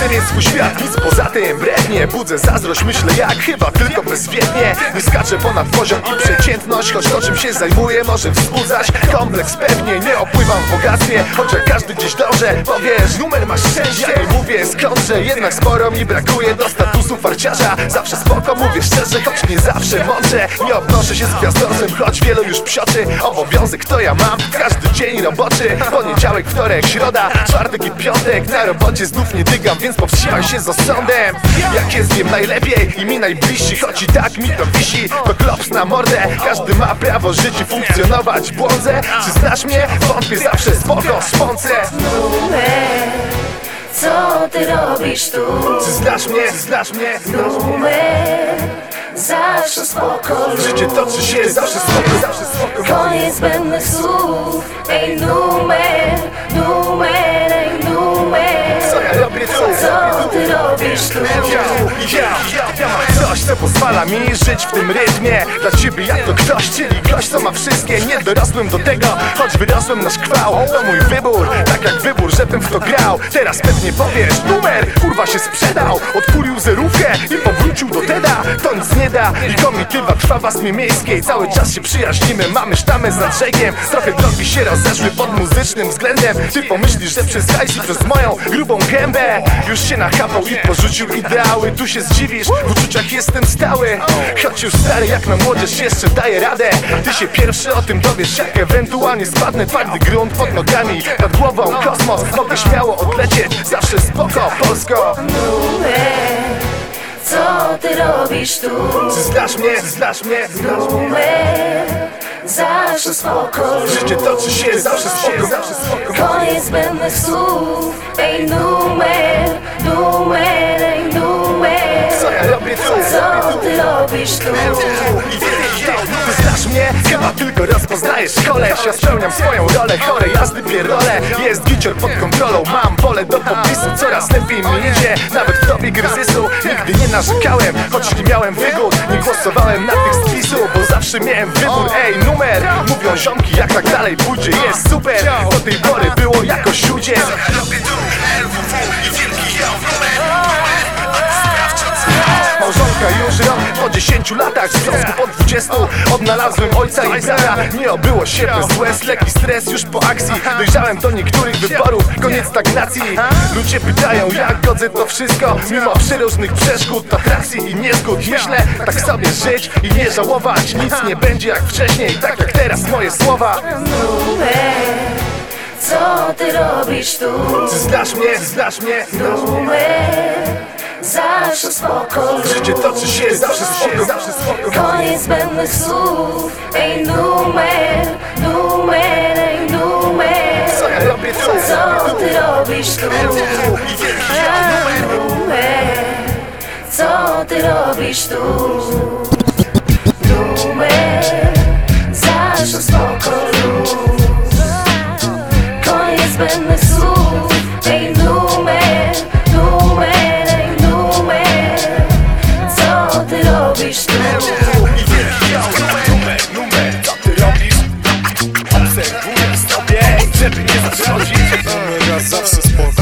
Chcę mieć swój świat, nic poza tym brednie Budzę zazdrość, myślę jak chyba tylko bezwiednie. Nie skaczę ponad poziom i przeciętność Choć to czym się zajmuję może wzbudzać kompleks. Pewnie Nie opływam w bogactwie, chociaż każdy gdzieś dąże Powiesz, numer masz szczęście. Ja mówię skądże, jednak sporo mi brakuje do statusu farciarza. Zawsze spoko, mówię szczerze, choć nie zawsze mądrze. Nie obnoszę się z gwiazdorcem, choć wielu już psioczy. Obowiązek to ja mam, każdy dzień roboczy. Poniedziałek, wtorek, środa, czwartek i piątek Na robocie znów nie dygam, więc powstrzymaj się z osądem Jak jest wiem najlepiej i mi najbliżsi Choć i tak mi to wisi, to klops na mordę Każdy ma prawo żyć i funkcjonować, błądzę Czy znasz mnie? Wątpię zawsze spoko, szpącę Numer, co ty robisz tu? Czy znasz mnie? Znasz mnie? Znasz mnie? Numer, zawsze spoko Życie toczy się, zawsze spoko, zawsze spoko Koniec zbędnych słów Ej numer, robisz tu? Ja, coś, co pozwala mi żyć w tym rytmie. Dla ciebie jak to ktoś, czyli ktoś, co ma wszystkie. Nie dorosłem do tego, choć wyrosłem na szkwał To mój wybór, tak jak wybór, żebym w to grał. Teraz pewnie powiesz, numer, kurwa się sprzedał. Odkulił zerówkę i powrócił do Teda. To nic nie da i komitywa trwa w astmie miejskiej. Cały czas się przyjaźnimy, mamy sztamę za brzegiem Trochę drogi się rozeszły pod muzycznym względem. Ty pomyślisz, że przez hajs przez moją grubą gębę Już się nachapał i porzucił ideały. Tu się zdziwisz, w uczuciach jestem stały. Choć już stary jak na młodzież jeszcze daję radę. Ty się pierwszy o tym dowiesz, jak ewentualnie spadnę Twardy grunt pod nogami, nad głową kosmos Mogę śmiało odlecieć, zawsze spoko, Polsko. Numer, co ty robisz tu? Czy znasz mnie, znasz mnie, znasz mnie? Numer, zawsze spoko. Życie toczy się, zawsze spoko, zawsze spoko. Koniec zbędnych słów Ej numer, robisz tu? Znasz mnie? Chyba tylko rozpoznajesz koleś. Ja spełniam swoją rolę, chore jazdy pierole Jest gicior pod kontrolą, mam pole do popisu. Coraz lepiej mi idzie, nawet w dobie kryzysu. Nigdy nie narzekałem, choć nie miałem wygód. Nie głosowałem na tych z PiSu, bo zawsze miałem wybór. Ej, numer, mówią ziomki, jak tak dalej pójdzie. Jest super, do tej pory było jakoś ludzie 10 latach W związku po 20 odnalazłem ojca i brata. Nie obyło się bez łez, lekki stres już po akcji. Dojrzałem do niektórych wyborów, koniec stagnacji. Ludzie pytają jak godzę to wszystko? Mimo przeróżnych przeszkód, atrakcji i niezgód. Myślę tak sobie żyć i nie żałować. Nic nie będzie jak wcześniej, tak jak teraz moje słowa. Co ty robisz tu? Znasz mnie, znasz mnie, znasz mnie Numer, zawsze spoko Życie toczy się, zawsze zawsze spoko Koniec zbędnych słów Ej numer, numer, ej numer Co ja robię tu? Co ty robisz tu? Ciebie nie zaskoczyć Mamy raz zawsze spoko